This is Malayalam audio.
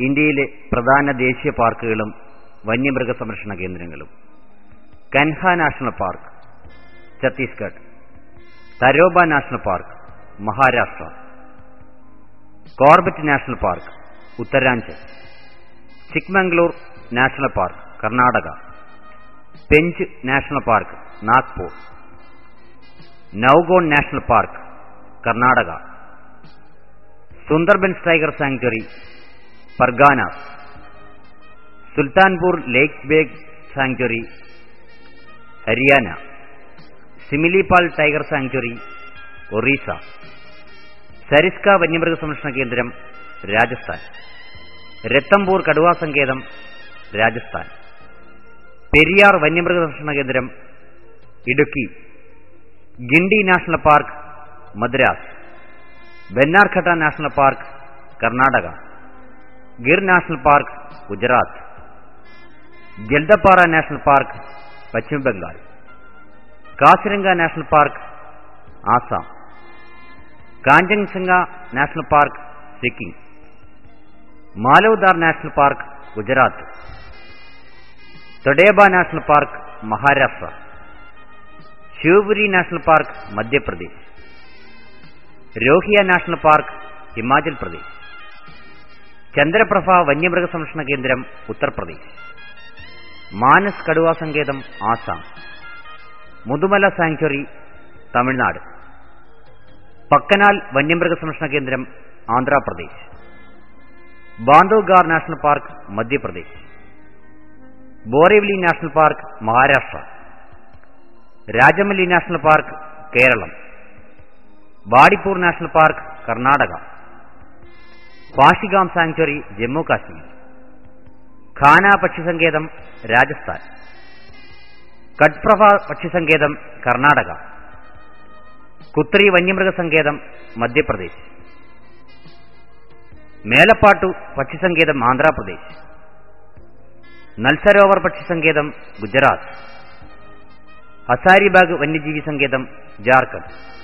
ഇന്ത്യയിലെ പ്രധാന ദേശീയ പാർക്കുകളും വന്യമൃഗ സംരക്ഷണ കേന്ദ്രങ്ങളും. Kanha national park Chhattisgarh. Tadoba national park Maharashtra. Corbett national park Uttaranchal. Chikmagalur national park Karnataka. Pench national park Nagpur. Nowgong national park Karnataka. Sundarbans tiger sanctuary Parganas Sultanpur lake bag sanctuary Haryana Similipal tiger sanctuary Orissa Sariska വന്യമൃഗ സംരക്ഷണ കേന്ദ്രം രാജസ്ഥാൻ രത്തംപൂർ കടുവാ സങ്കേതം രാജസ്ഥാൻ പെരിയാർ വന്യമൃഗ സംരക്ഷണ കേന്ദ്രം Idukki Guindy national park Madras Bannerghatta national park Karnataka. Gir national park Gujarat Jaldapara national park Paschim Bengal Kaziranga national park Assam Kanchenjunga national park Sikkim Malavdar national park Gujarat Tadoba national park Maharashtra Shivpuri national park Madhya Pradesh Rohiya national park Himachal Pradesh Chandraprabha വന്യമൃഗ സംരക്ഷണ കേന്ദ്രം ഉത്തർപ്രദേശ്. മാനസ് കടുവാ സങ്കേതം ആസാം. മുതുമല സാങ്ച്വറി തമിഴ്നാട്. പക്കനാൽ വന്യമൃഗ സംരക്ഷണ കേന്ദ്രം Andhra Pradesh. Bandhavgarh national park Madhya Pradesh. Borivali national park Maharashtra. രാജമല്ലി national park Keralam. Bandipur national park Karnataka. പാഷിഗാം sanctuary Jammu Kashmir. ഖാന പക്ഷിസങ്കേതം രാജസ്ഥാൻ. കട്പ്രഭ പക്ഷിസങ്കേതം കർണാടക. കുത്രി വന്യമൃഗസങ്കേതം മധ്യപ്രദേശ്. മേലപ്പാട്ടു പക്ഷിസങ്കേതം ആന്ധ്രാപ്രദേശ്. നൽസരോവർ പക്ഷിസങ്കേതം ഗുജറാത്ത്. ഹസാരിബാഗ് വന്യജീവി സങ്കേതം ജാർഖണ്ഡ്.